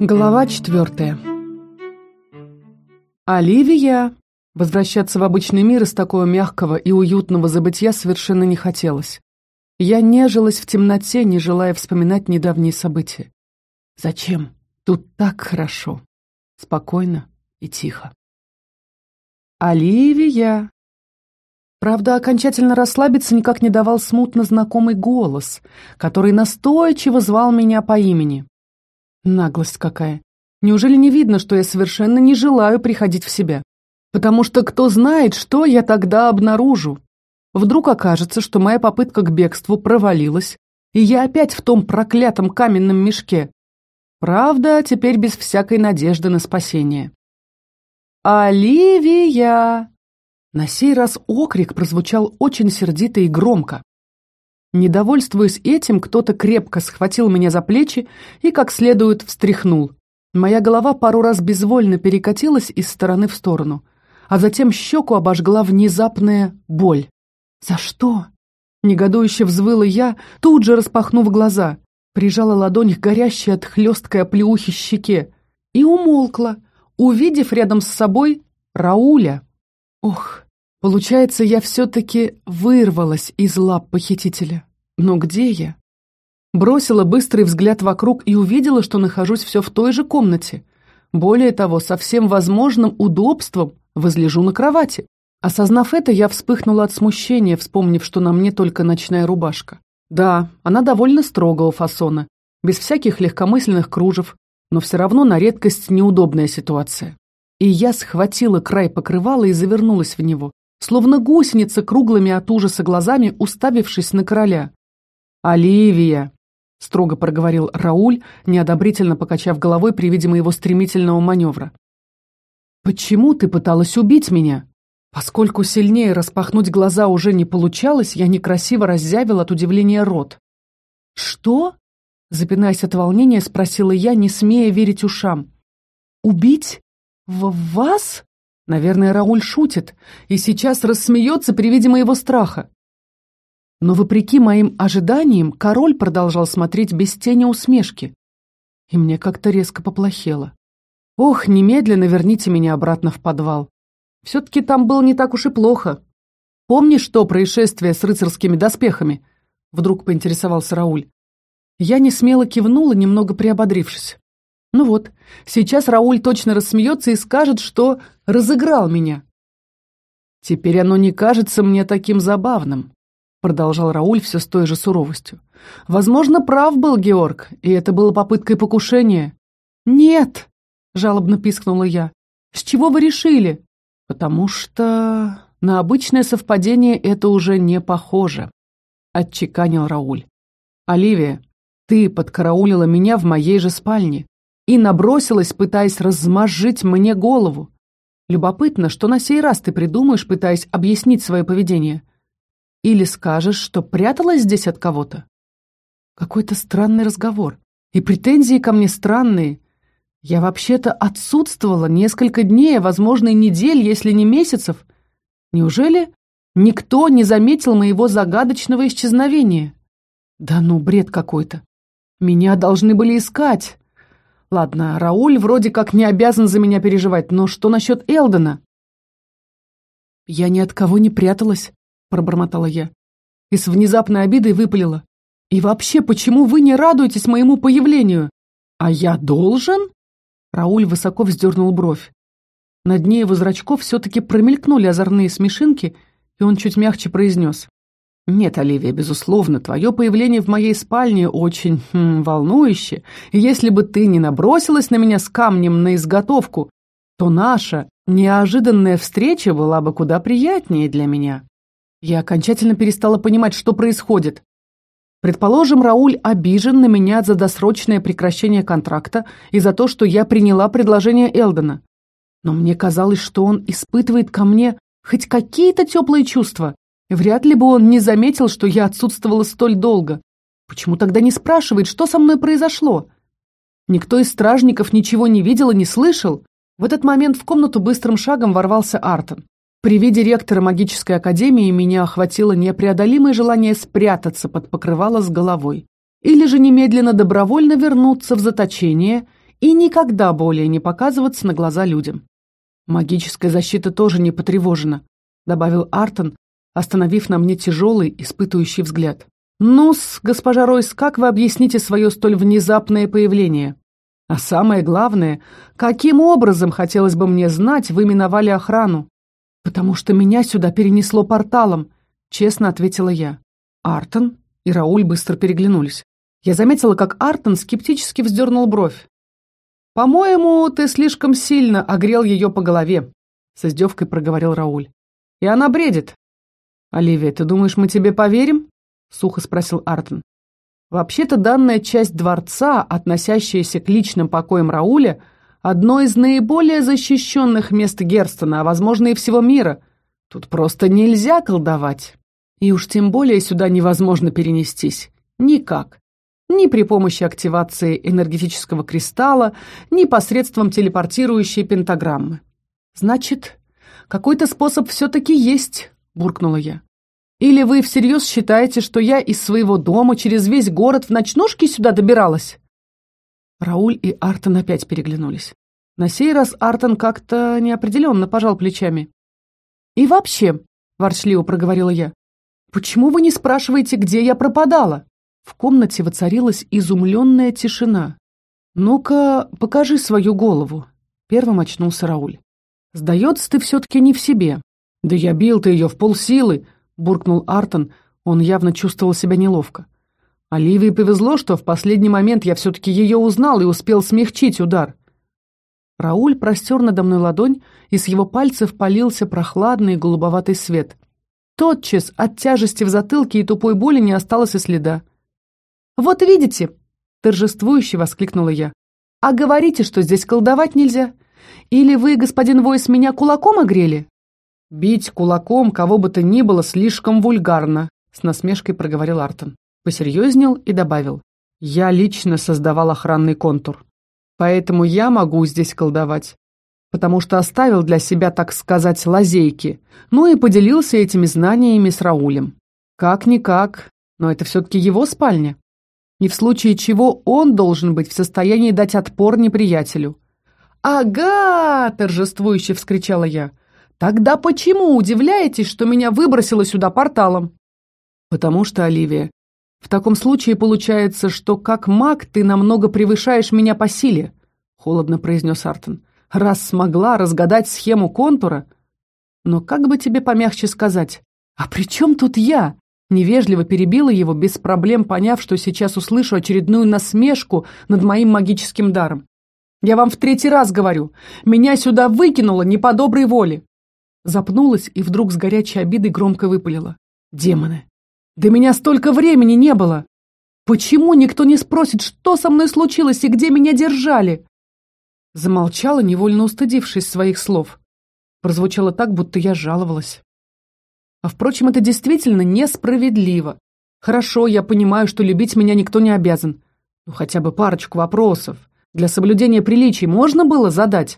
Глава четвертая. Оливия! Возвращаться в обычный мир из такого мягкого и уютного забытья совершенно не хотелось. Я нежилась в темноте, не желая вспоминать недавние события. Зачем? Тут так хорошо. Спокойно и тихо. Оливия! Правда, окончательно расслабиться никак не давал смутно знакомый голос, который настойчиво звал меня по имени. Наглость какая! Неужели не видно, что я совершенно не желаю приходить в себя? Потому что кто знает, что я тогда обнаружу? Вдруг окажется, что моя попытка к бегству провалилась, и я опять в том проклятом каменном мешке. Правда, теперь без всякой надежды на спасение. «Оливия!» На сей раз окрик прозвучал очень сердито и громко. Недовольствуясь этим, кто-то крепко схватил меня за плечи и как следует встряхнул. Моя голова пару раз безвольно перекатилась из стороны в сторону, а затем щеку обожгла внезапная боль. «За что?» Негодующе взвыла я, тут же распахнув глаза, прижала ладонь к горящей от хлесткой оплеухи щеке и умолкла, увидев рядом с собой Рауля. Ох, Получается, я все-таки вырвалась из лап похитителя. Но где я? Бросила быстрый взгляд вокруг и увидела, что нахожусь все в той же комнате. Более того, со всем возможным удобством возлежу на кровати. Осознав это, я вспыхнула от смущения, вспомнив, что на мне только ночная рубашка. Да, она довольно строгого фасона, без всяких легкомысленных кружев, но все равно на редкость неудобная ситуация. И я схватила край покрывала и завернулась в него, словно гусеница круглыми от ужаса глазами, уставившись на короля. «Оливия!» — строго проговорил Рауль, неодобрительно покачав головой при виде моего стремительного маневра. «Почему ты пыталась убить меня?» Поскольку сильнее распахнуть глаза уже не получалось, я некрасиво раззявил от удивления рот. «Что?» — запинаясь от волнения, спросила я, не смея верить ушам. «Убить? В вас?» Наверное, Рауль шутит и сейчас рассмеется при виде моего страха. Но, вопреки моим ожиданиям, король продолжал смотреть без тени усмешки. И мне как-то резко поплохело. Ох, немедленно верните меня обратно в подвал. Все-таки там было не так уж и плохо. Помнишь то происшествие с рыцарскими доспехами? Вдруг поинтересовался Рауль. Я не смело кивнула, немного приободрившись. Ну вот, сейчас Рауль точно рассмеется и скажет, что разыграл меня. Теперь оно не кажется мне таким забавным, продолжал Рауль все с той же суровостью. Возможно, прав был Георг, и это было попыткой покушения. Нет, жалобно пискнула я. С чего вы решили? Потому что на обычное совпадение это уже не похоже, отчеканил Рауль. Оливия, ты подкараулила меня в моей же спальне и набросилась, пытаясь размозжить мне голову. Любопытно, что на сей раз ты придумаешь, пытаясь объяснить свое поведение. Или скажешь, что пряталась здесь от кого-то? Какой-то странный разговор. И претензии ко мне странные. Я вообще-то отсутствовала несколько дней, а, возможно, и недель, если не месяцев. Неужели никто не заметил моего загадочного исчезновения? Да ну, бред какой-то. Меня должны были искать. Ладно, Рауль вроде как не обязан за меня переживать, но что насчет Элдена? Я ни от кого не пряталась, пробормотала я. И с внезапной обидой выпалила. И вообще, почему вы не радуетесь моему появлению? А я должен? Рауль высоко вздернул бровь. На дне его зрачков все-таки промелькнули озорные смешинки, и он чуть мягче произнес. «Нет, Оливия, безусловно, твое появление в моей спальне очень хм, волнующе, и если бы ты не набросилась на меня с камнем на изготовку, то наша неожиданная встреча была бы куда приятнее для меня». Я окончательно перестала понимать, что происходит. Предположим, Рауль обижен на меня за досрочное прекращение контракта и за то, что я приняла предложение Элдена. Но мне казалось, что он испытывает ко мне хоть какие-то теплые чувства. Вряд ли бы он не заметил, что я отсутствовала столь долго. Почему тогда не спрашивает, что со мной произошло? Никто из стражников ничего не видел и не слышал. В этот момент в комнату быстрым шагом ворвался Артон. При виде ректора магической академии меня охватило непреодолимое желание спрятаться под покрывало с головой. Или же немедленно добровольно вернуться в заточение и никогда более не показываться на глаза людям. Магическая защита тоже не потревожена, добавил Артон, остановив на мне тяжелый, испытывающий взгляд. «Ну-с, госпожа Ройс, как вы объясните свое столь внезапное появление? А самое главное, каким образом, хотелось бы мне знать, вы миновали охрану? Потому что меня сюда перенесло порталом, честно ответила я. Артон и Рауль быстро переглянулись. Я заметила, как Артон скептически вздернул бровь. «По-моему, ты слишком сильно огрел ее по голове», — с издевкой проговорил Рауль. «И она бредит. «Оливия, ты думаешь, мы тебе поверим?» — сухо спросил Артон. «Вообще-то данная часть дворца, относящаяся к личным покоям Рауля, одно из наиболее защищенных мест Герстона, а, возможно, и всего мира. Тут просто нельзя колдовать. И уж тем более сюда невозможно перенестись. Никак. Ни при помощи активации энергетического кристалла, ни посредством телепортирующей пентаграммы. Значит, какой-то способ все-таки есть, буркнула я. «Или вы всерьез считаете, что я из своего дома через весь город в ночнушке сюда добиралась?» Рауль и Артон опять переглянулись. На сей раз Артон как-то неопределенно пожал плечами. «И вообще», — ворчливо проговорила я, — «почему вы не спрашиваете, где я пропадала?» В комнате воцарилась изумленная тишина. «Ну-ка, покажи свою голову», — первым очнулся Рауль. «Сдается, ты все-таки не в себе. «Да я бил ты ее в полсилы!» — буркнул Артон. Он явно чувствовал себя неловко. Оливии повезло, что в последний момент я все-таки ее узнал и успел смягчить удар. Рауль простер надо мной ладонь, и с его пальцев полился прохладный голубоватый свет. Тотчас от тяжести в затылке и тупой боли не осталось и следа. «Вот видите!» — торжествующе воскликнула я. «А говорите, что здесь колдовать нельзя? Или вы, господин Войс, меня кулаком огрели?» «Бить кулаком кого бы то ни было слишком вульгарно», — с насмешкой проговорил Артон. Посерьезнел и добавил. «Я лично создавал охранный контур. Поэтому я могу здесь колдовать. Потому что оставил для себя, так сказать, лазейки. Ну и поделился этими знаниями с Раулем. Как-никак, но это все-таки его спальня. И в случае чего он должен быть в состоянии дать отпор неприятелю». «Ага!» — торжествующе вскричала я. Тогда почему удивляетесь, что меня выбросило сюда порталом? Потому что, Оливия, в таком случае получается, что как маг ты намного превышаешь меня по силе, холодно произнес Артон. Раз смогла разгадать схему контура. Но как бы тебе помягче сказать? А при чем тут я? Невежливо перебила его, без проблем поняв, что сейчас услышу очередную насмешку над моим магическим даром. Я вам в третий раз говорю, меня сюда выкинуло не по доброй воле. Запнулась и вдруг с горячей обидой громко выпалила. «Демоны! Да меня столько времени не было! Почему никто не спросит, что со мной случилось и где меня держали?» Замолчала, невольно устыдившись своих слов. Прозвучало так, будто я жаловалась. А впрочем, это действительно несправедливо. Хорошо, я понимаю, что любить меня никто не обязан. Ну, хотя бы парочку вопросов. Для соблюдения приличий можно было задать?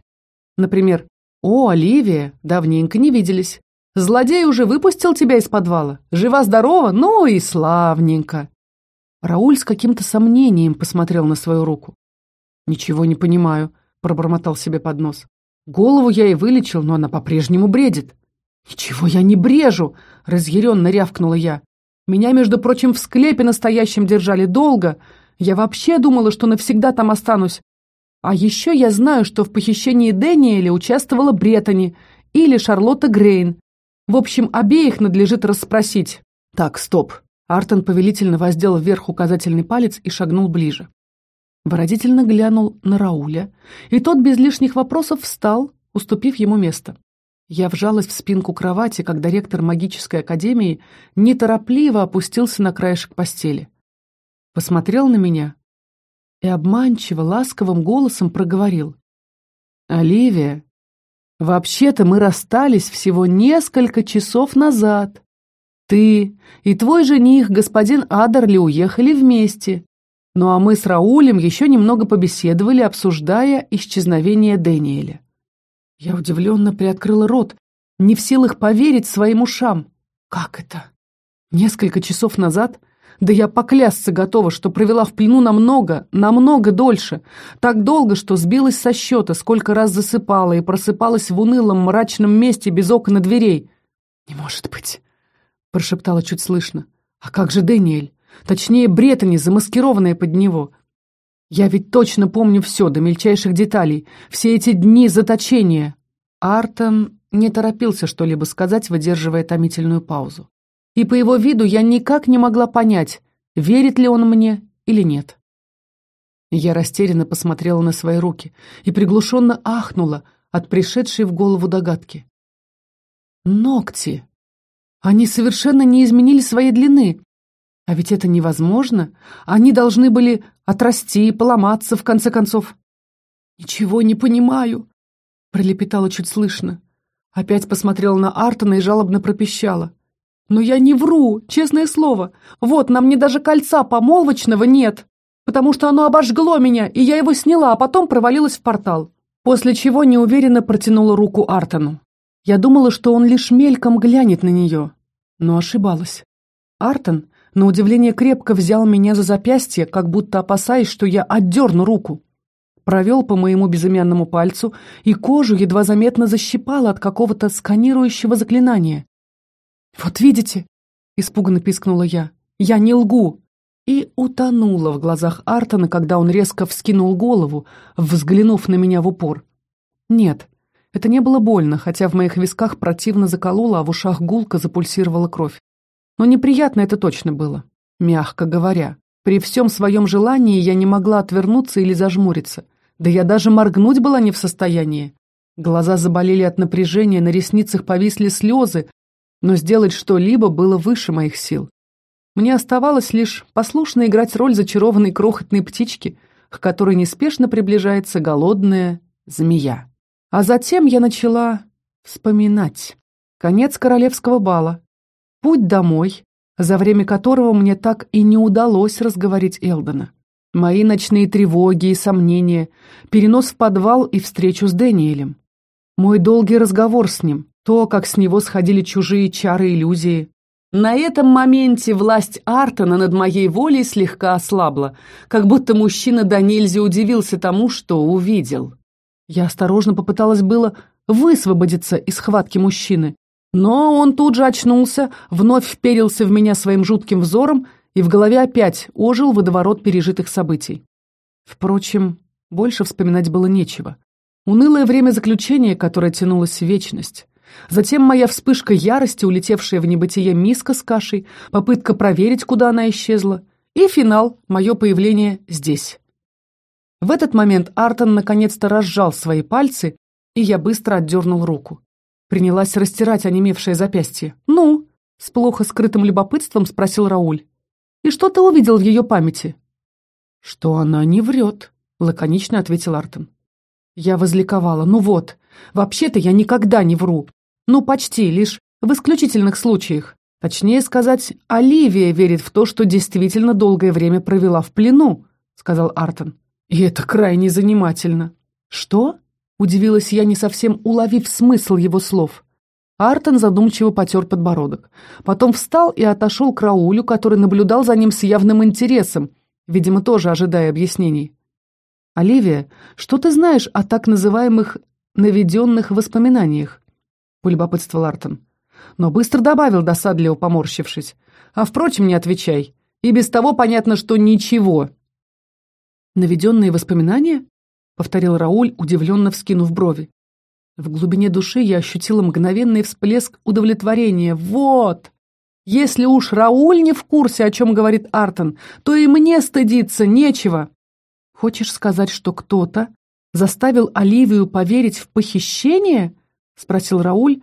Например, «О, Оливия, давненько не виделись. Злодей уже выпустил тебя из подвала. Жива-здорова? Ну и славненько!» Рауль с каким-то сомнением посмотрел на свою руку. «Ничего не понимаю», — пробормотал себе под нос. «Голову я и вылечил, но она по-прежнему бредит». «Ничего я не брежу!» — разъяренно рявкнула я. «Меня, между прочим, в склепе настоящем держали долго. Я вообще думала, что навсегда там останусь. А еще я знаю, что в похищении Дэниеля участвовала Бреттани или Шарлотта Грейн. В общем, обеих надлежит расспросить. Так, стоп. Артон повелительно воздел вверх указательный палец и шагнул ближе. Выразительно глянул на Рауля, и тот без лишних вопросов встал, уступив ему место. Я вжалась в спинку кровати, когда ректор магической академии неторопливо опустился на краешек постели. Посмотрел на меня, и обманчиво ласковым голосом проговорил. «Оливия, вообще-то мы расстались всего несколько часов назад. Ты и твой жених, господин Адерли, уехали вместе. Ну а мы с Раулем еще немного побеседовали, обсуждая исчезновение Дэниеля». Я удивленно приоткрыла рот, не в силах поверить своим ушам. «Как это? Несколько часов назад Да я поклясться готова, что провела в плену намного, намного дольше. Так долго, что сбилась со счета, сколько раз засыпала и просыпалась в унылом мрачном месте без окон и дверей. «Не может быть!» — прошептала чуть слышно. «А как же Дэниэль? Точнее, Бреттани, замаскированная под него. Я ведь точно помню все, до мельчайших деталей. Все эти дни заточения». Артон не торопился что-либо сказать, выдерживая томительную паузу и по его виду я никак не могла понять, верит ли он мне или нет. Я растерянно посмотрела на свои руки и приглушенно ахнула от пришедшей в голову догадки. Ногти! Они совершенно не изменили своей длины. А ведь это невозможно. Они должны были отрасти и поломаться, в конце концов. «Ничего не понимаю», — пролепетала чуть слышно. Опять посмотрела на Артона и жалобно пропищала. «Но я не вру, честное слово. Вот, на мне даже кольца помолвочного нет, потому что оно обожгло меня, и я его сняла, а потом провалилась в портал». После чего неуверенно протянула руку Артону. Я думала, что он лишь мельком глянет на нее, но ошибалась. Артон, на удивление, крепко взял меня за запястье, как будто опасаясь, что я отдерну руку. Провел по моему безымянному пальцу, и кожу едва заметно защипало от какого-то сканирующего заклинания. «Вот видите?» — испуганно пискнула я. «Я не лгу!» И утонула в глазах Артона, когда он резко вскинул голову, взглянув на меня в упор. Нет, это не было больно, хотя в моих висках противно закололо, а в ушах гулко запульсировала кровь. Но неприятно это точно было, мягко говоря. При всем своем желании я не могла отвернуться или зажмуриться. Да я даже моргнуть была не в состоянии. Глаза заболели от напряжения, на ресницах повисли слезы, но сделать что-либо было выше моих сил. Мне оставалось лишь послушно играть роль зачарованной крохотной птички, к которой неспешно приближается голодная змея. А затем я начала вспоминать. Конец королевского бала, путь домой, за время которого мне так и не удалось разговорить Элдона. Мои ночные тревоги и сомнения, перенос в подвал и встречу с Дэниелем. Мой долгий разговор с ним, то, как с него сходили чужие чары иллюзии. На этом моменте власть Артона над моей волей слегка ослабла, как будто мужчина до нельзя удивился тому, что увидел. Я осторожно попыталась было высвободиться из схватки мужчины, но он тут же очнулся, вновь вперился в меня своим жутким взором, и в голове опять ожил водоворот пережитых событий. Впрочем, больше вспоминать было нечего. Унылое время заключения, которое тянулось в вечность. Затем моя вспышка ярости, улетевшая в небытие миска с кашей, попытка проверить, куда она исчезла, и финал, мое появление здесь. В этот момент Артон наконец-то разжал свои пальцы, и я быстро отдернул руку. Принялась растирать онемевшее запястье. «Ну?» — с плохо скрытым любопытством спросил Рауль. «И что ты увидел в ее памяти?» «Что она не врет», — лаконично ответил Артон. Я возликовала. «Ну вот, вообще-то я никогда не вру. Ну, почти, лишь в исключительных случаях. Точнее сказать, Оливия верит в то, что действительно долгое время провела в плену, сказал Артон. И это крайне занимательно. Что? Удивилась я, не совсем уловив смысл его слов. Артон задумчиво потер подбородок. Потом встал и отошел к Раулю, который наблюдал за ним с явным интересом, видимо, тоже ожидая объяснений. «Оливия, что ты знаешь о так называемых наведенных воспоминаниях?» — полюбопытствовал Артон. Но быстро добавил, досадливо поморщившись. «А, впрочем, не отвечай. И без того понятно, что ничего». «Наведенные воспоминания?» — повторил Рауль, удивленно вскинув брови. В глубине души я ощутила мгновенный всплеск удовлетворения. «Вот!» Если уж Рауль не в курсе, о чем говорит Артон, то и мне стыдиться нечего. Хочешь сказать, что кто-то заставил Оливию поверить в похищение? — спросил Рауль,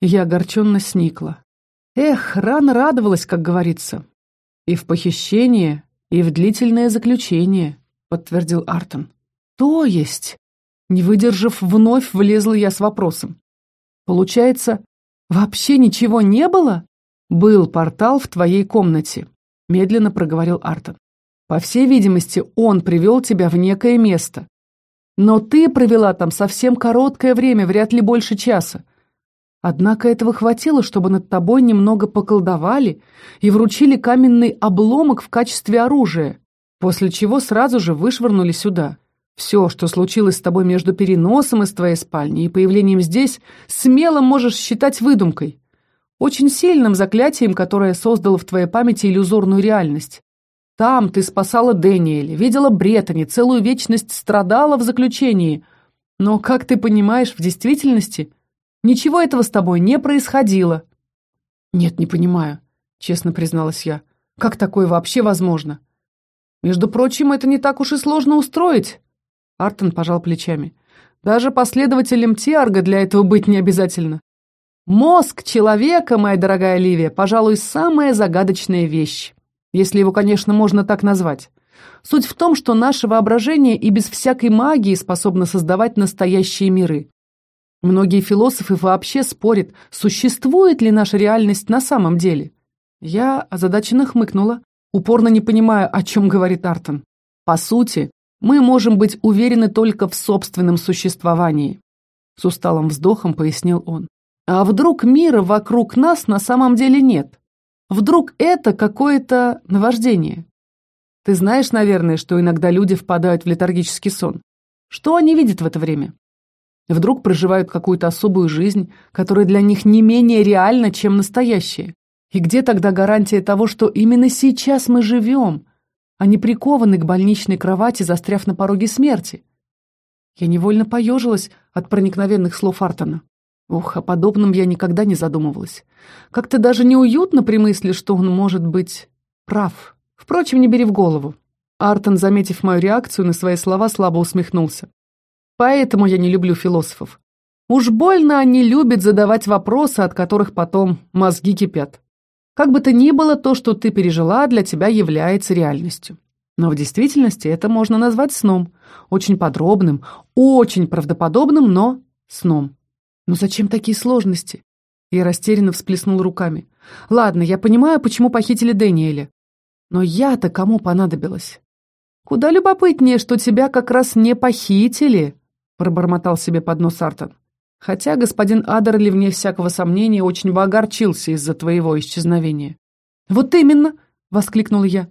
я огорченно сникла. Эх, рано радовалась, как говорится. И в похищение, и в длительное заключение, — подтвердил Артон. То есть, не выдержав, вновь влезла я с вопросом. Получается, вообще ничего не было? Был портал в твоей комнате, — медленно проговорил Артон. По всей видимости, он привел тебя в некое место. Но ты провела там совсем короткое время, вряд ли больше часа. Однако этого хватило, чтобы над тобой немного поколдовали и вручили каменный обломок в качестве оружия, после чего сразу же вышвырнули сюда. Все, что случилось с тобой между переносом из твоей спальни и появлением здесь, смело можешь считать выдумкой. Очень сильным заклятием, которое создало в твоей памяти иллюзорную реальность. Там ты спасала Дэниеля, видела Бреттани, целую вечность страдала в заключении. Но, как ты понимаешь, в действительности ничего этого с тобой не происходило. Нет, не понимаю, честно призналась я. Как такое вообще возможно? Между прочим, это не так уж и сложно устроить. Артон пожал плечами. Даже последователем Тиарга для этого быть не обязательно. Мозг человека, моя дорогая Ливия, пожалуй, самая загадочная вещь если его, конечно, можно так назвать. Суть в том, что наше воображение и без всякой магии способно создавать настоящие миры. Многие философы вообще спорят, существует ли наша реальность на самом деле. Я озадаченно хмыкнула, упорно не понимая, о чем говорит Артон. По сути, мы можем быть уверены только в собственном существовании. С усталым вздохом пояснил он. А вдруг мира вокруг нас на самом деле нет? Вдруг это какое-то наваждение? Ты знаешь, наверное, что иногда люди впадают в летаргический сон. Что они видят в это время? Вдруг проживают какую-то особую жизнь, которая для них не менее реальна, чем настоящая. И где тогда гарантия того, что именно сейчас мы живем, а не прикованы к больничной кровати, застряв на пороге смерти? Я невольно поежилась от проникновенных слов Артона. Ух, о подобном я никогда не задумывалась. Как-то даже неуютно при мысли, что он может быть прав. Впрочем, не бери в голову. Артон, заметив мою реакцию на свои слова, слабо усмехнулся. Поэтому я не люблю философов. Уж больно они любят задавать вопросы, от которых потом мозги кипят. Как бы то ни было, то, что ты пережила, для тебя является реальностью. Но в действительности это можно назвать сном. Очень подробным, очень правдоподобным, но сном. «Ну зачем такие сложности?» Я растерянно всплеснул руками. «Ладно, я понимаю, почему похитили Дэниеля. Но я-то кому понадобилась?» «Куда любопытнее, что тебя как раз не похитили», пробормотал себе под нос Артон. «Хотя господин Адерли, вне всякого сомнения, очень бы огорчился из-за твоего исчезновения». «Вот именно!» — воскликнул я.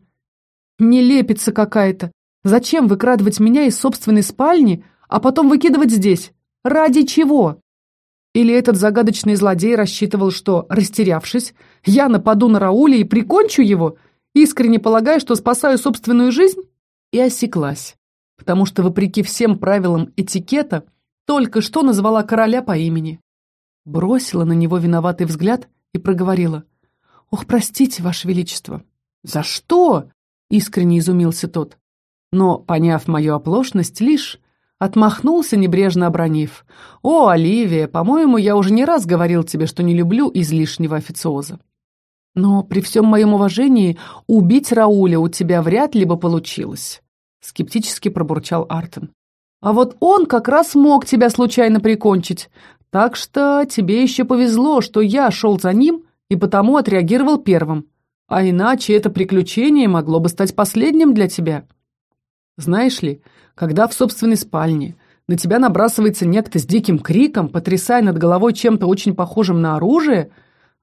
«Не лепится какая-то. Зачем выкрадывать меня из собственной спальни, а потом выкидывать здесь? Ради чего?» Или этот загадочный злодей рассчитывал, что, растерявшись, я нападу на Рауля и прикончу его, искренне полагая, что спасаю собственную жизнь? И осеклась, потому что, вопреки всем правилам этикета, только что назвала короля по имени. Бросила на него виноватый взгляд и проговорила. «Ох, простите, Ваше Величество!» «За что?» — искренне изумился тот. Но, поняв мою оплошность, лишь Отмахнулся, небрежно обронив. «О, Оливия, по-моему, я уже не раз говорил тебе, что не люблю излишнего официоза. Но при всем моем уважении убить Рауля у тебя вряд ли бы получилось», — скептически пробурчал Артон. «А вот он как раз мог тебя случайно прикончить, так что тебе еще повезло, что я шел за ним и потому отреагировал первым, а иначе это приключение могло бы стать последним для тебя». Знаешь ли, когда в собственной спальне на тебя набрасывается некто с диким криком, потрясая над головой чем-то очень похожим на оружие,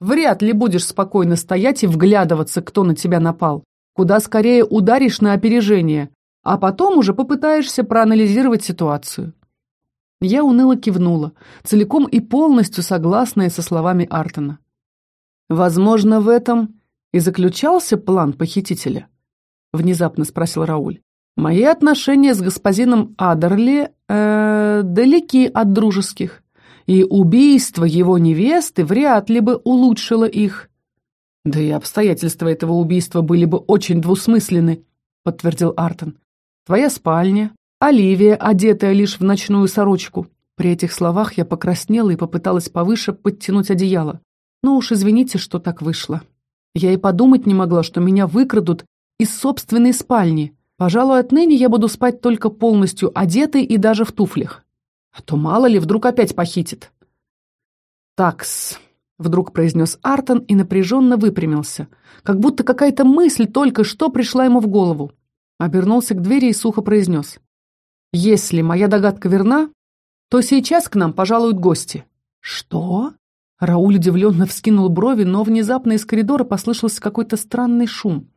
вряд ли будешь спокойно стоять и вглядываться, кто на тебя напал. Куда скорее ударишь на опережение, а потом уже попытаешься проанализировать ситуацию. Я уныло кивнула, целиком и полностью согласная со словами Артона. «Возможно, в этом и заключался план похитителя?» — внезапно спросил Рауль. Мои отношения с господином Адерли э, далеки от дружеских, и убийство его невесты вряд ли бы улучшило их. Да и обстоятельства этого убийства были бы очень двусмысленны, подтвердил Артон. Твоя спальня, Оливия, одетая лишь в ночную сорочку. При этих словах я покраснела и попыталась повыше подтянуть одеяло. Но уж извините, что так вышло. Я и подумать не могла, что меня выкрадут из собственной спальни. Пожалуй, отныне я буду спать только полностью одетой и даже в туфлях. А то мало ли, вдруг опять похитит. «Такс», — вдруг произнес Артон и напряженно выпрямился, как будто какая-то мысль только что пришла ему в голову. Обернулся к двери и сухо произнес. «Если моя догадка верна, то сейчас к нам пожалуют гости». «Что?» Рауль удивленно вскинул брови, но внезапно из коридора послышался какой-то странный шум.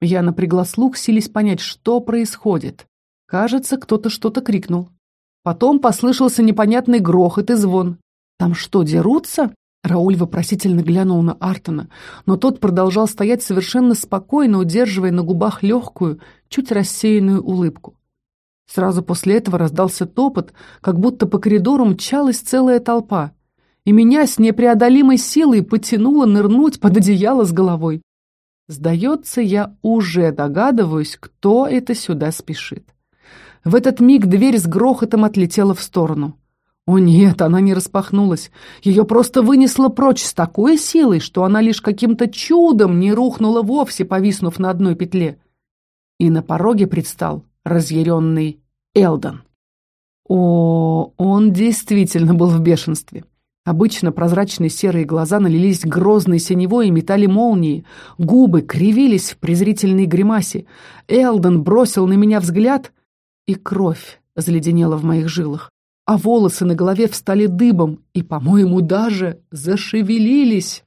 Я напрягла слух, сились понять, что происходит. Кажется, кто-то что-то крикнул. Потом послышался непонятный грохот и звон. «Там что, дерутся?» Рауль вопросительно глянул на Артона, но тот продолжал стоять совершенно спокойно, удерживая на губах легкую, чуть рассеянную улыбку. Сразу после этого раздался топот, как будто по коридору мчалась целая толпа, и меня с непреодолимой силой потянуло нырнуть под одеяло с головой. Сдается, я уже догадываюсь, кто это сюда спешит. В этот миг дверь с грохотом отлетела в сторону. О нет, она не распахнулась. Ее просто вынесло прочь с такой силой, что она лишь каким-то чудом не рухнула вовсе, повиснув на одной петле. И на пороге предстал разъяренный Элдон. О, он действительно был в бешенстве. Обычно прозрачные серые глаза налились грозной синевой и метали молнии, губы кривились в презрительной гримасе. Элден бросил на меня взгляд, и кровь заледенела в моих жилах, а волосы на голове встали дыбом и, по-моему, даже зашевелились.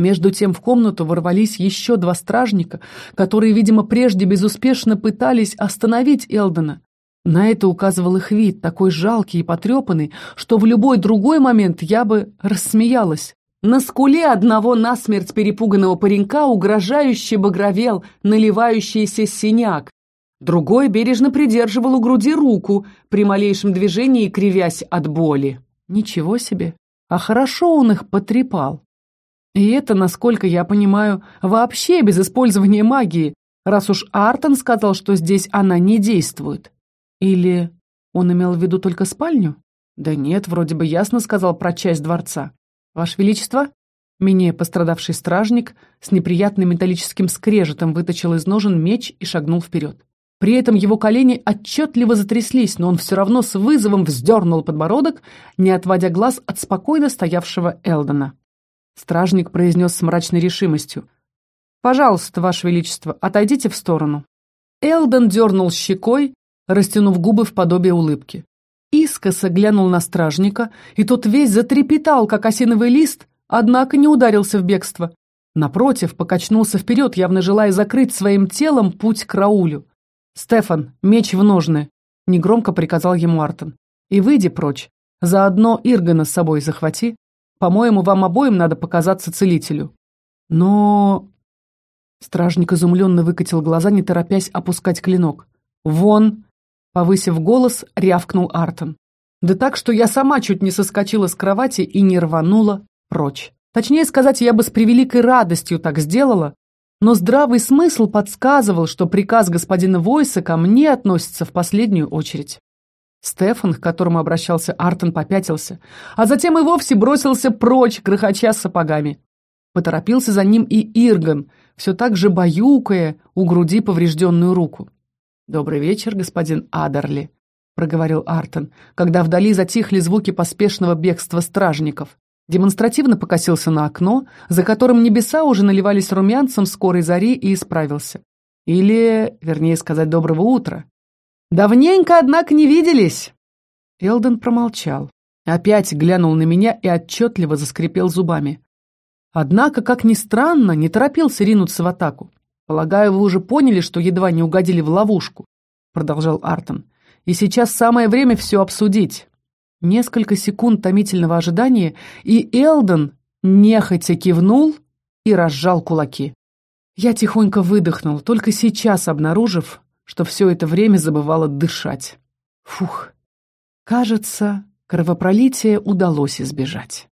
Между тем в комнату ворвались еще два стражника, которые, видимо, прежде безуспешно пытались остановить Элдена. На это указывал их вид, такой жалкий и потрепанный, что в любой другой момент я бы рассмеялась. На скуле одного насмерть перепуганного паренька угрожающе багровел наливающийся синяк. Другой бережно придерживал у груди руку, при малейшем движении кривясь от боли. Ничего себе! А хорошо он их потрепал. И это, насколько я понимаю, вообще без использования магии, раз уж Артон сказал, что здесь она не действует. Или он имел в виду только спальню? Да нет, вроде бы ясно сказал про часть дворца. Ваше Величество? Менее пострадавший стражник с неприятным металлическим скрежетом вытащил из ножен меч и шагнул вперед. При этом его колени отчетливо затряслись, но он все равно с вызовом вздернул подбородок, не отводя глаз от спокойно стоявшего Элдона. Стражник произнес с мрачной решимостью. «Пожалуйста, Ваше Величество, отойдите в сторону». Элдон дернул щекой, растянув губы в подобие улыбки. Искоса глянул на стражника, и тот весь затрепетал, как осиновый лист, однако не ударился в бегство. Напротив, покачнулся вперед, явно желая закрыть своим телом путь к Раулю. «Стефан, меч в ножны!» — негромко приказал ему Артон. «И выйди прочь. Заодно Иргана с собой захвати. По-моему, вам обоим надо показаться целителю». «Но...» Стражник изумленно выкатил глаза, не торопясь опускать клинок. «Вон!» Повысив голос, рявкнул Артон. Да так, что я сама чуть не соскочила с кровати и не рванула прочь. Точнее сказать, я бы с превеликой радостью так сделала, но здравый смысл подсказывал, что приказ господина Войса ко мне относится в последнюю очередь. Стефан, к которому обращался Артон, попятился, а затем и вовсе бросился прочь, грохоча сапогами. Поторопился за ним и Ирган, все так же баюкая у груди поврежденную руку. «Добрый вечер, господин Адерли», — проговорил Артон, когда вдали затихли звуки поспешного бегства стражников. Демонстративно покосился на окно, за которым небеса уже наливались румянцем скорой зари и исправился. Или, вернее сказать, доброго утра. «Давненько, однако, не виделись!» Элден промолчал. Опять глянул на меня и отчетливо заскрипел зубами. Однако, как ни странно, не торопился ринуться в атаку. «Полагаю, вы уже поняли, что едва не угодили в ловушку», — продолжал Артон. «И сейчас самое время все обсудить». Несколько секунд томительного ожидания, и Элден нехотя кивнул и разжал кулаки. Я тихонько выдохнул, только сейчас обнаружив, что все это время забывала дышать. Фух, кажется, кровопролития удалось избежать.